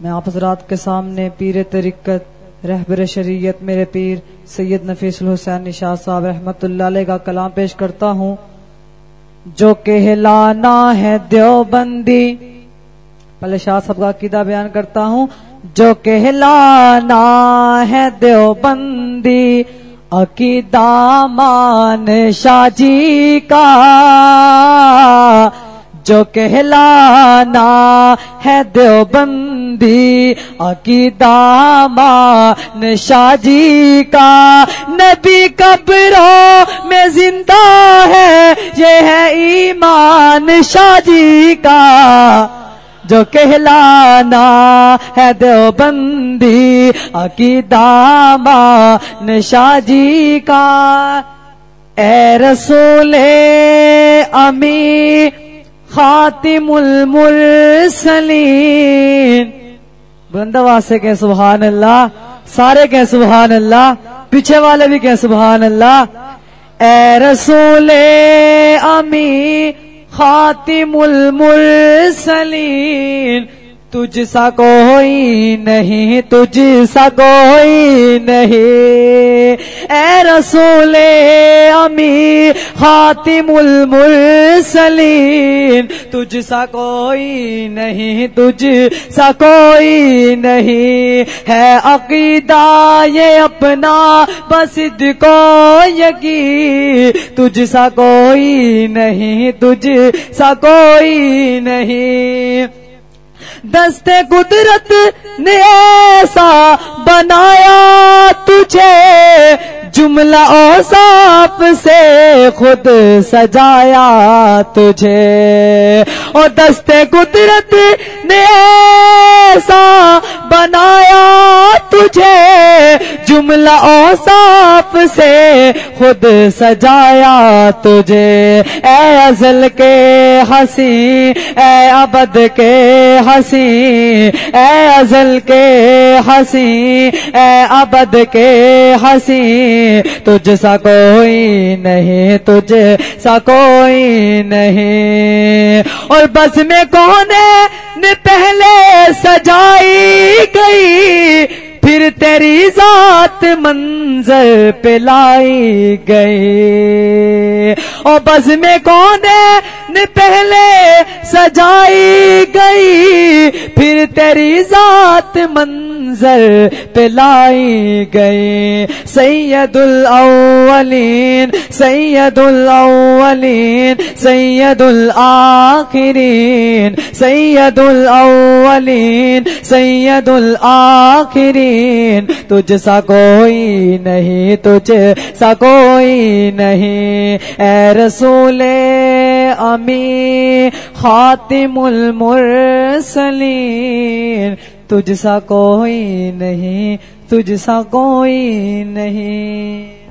میں آپ حضرات کے سامنے پیر طریقت رہبر شریعت میرے پیر سید نفیس الحسین نشاہ صاحب رحمت اللہ علیہ کا کلام پیش کرتا ہوں، جو کہلانا ہے دیوبندی۔ پہلے شاہ صاحب کا عقیدہ بیان کرتا ہوں، جو کہلانا ہے دیوبندی۔ عقیدہ مان شاہ جی کا۔ جو کہلانا ہے دیوبندی، عقیدہ مان شاہ جی کا۔ نبی قبروں میں زندہ ہے، یہ ہے ایمان شاہ جی کا۔ جو کہلانا ہے دیوبندی، عقیدہ مان شاہ جی کا۔ اے رسول امی خاتم المرسلین۔ بندوا سے کہ سبحان اللہ، سارے کہ سبحان اللہ، پیچھے والے بھی کہ سبحان اللہ۔ اے رسول امی، خاتم المرسلین، تجھ سا کوئی نہیں، تجھ سا کوئی نہیں۔ اے رسول امی خاتم المرسلین۔ تجھ سا کوئی نہیں، تجھ سا کوئی نہیں۔ ہے عقیدہ یہ اپنا بسد کو یقین۔ تجھ سا کوئی نہیں، تجھ سا کوئی نہیں۔ دست قدرت نے ایسا بنایا تجھے۔ جملہ او ساپ سے خود سجایا تجھے۔ اور دست قدرت نے ایسا بنایا تجھے جملہ اوصاف سے خود سجایا تجھے۔ اے ازل کے ہنسی، اے ابد کے ہنسی، اے ازل کے ہنسی، اے ابد کے ہنسی۔ تجھ سا کوئی نہیں، تجھ سا کوئی نہیں۔ اور بس میں کون نے پہلے سجائی گئی؟ تیری ذات منظر پہ لائی گئی اور بس میں کون نے پہلے سجائی گئی، پھر تیری ذات منظر پہ لائی گئی۔ سید الاولین سید الاولین سید الاخرین سید الاولین سید الاخرین تجھ سا کوئی نہیں، تجھ سا کوئی نہیں۔ اے رسول امی خاتم المرسلین۔ تجھ سا کوئی نہیں تجھ سا کوئی نہیں۔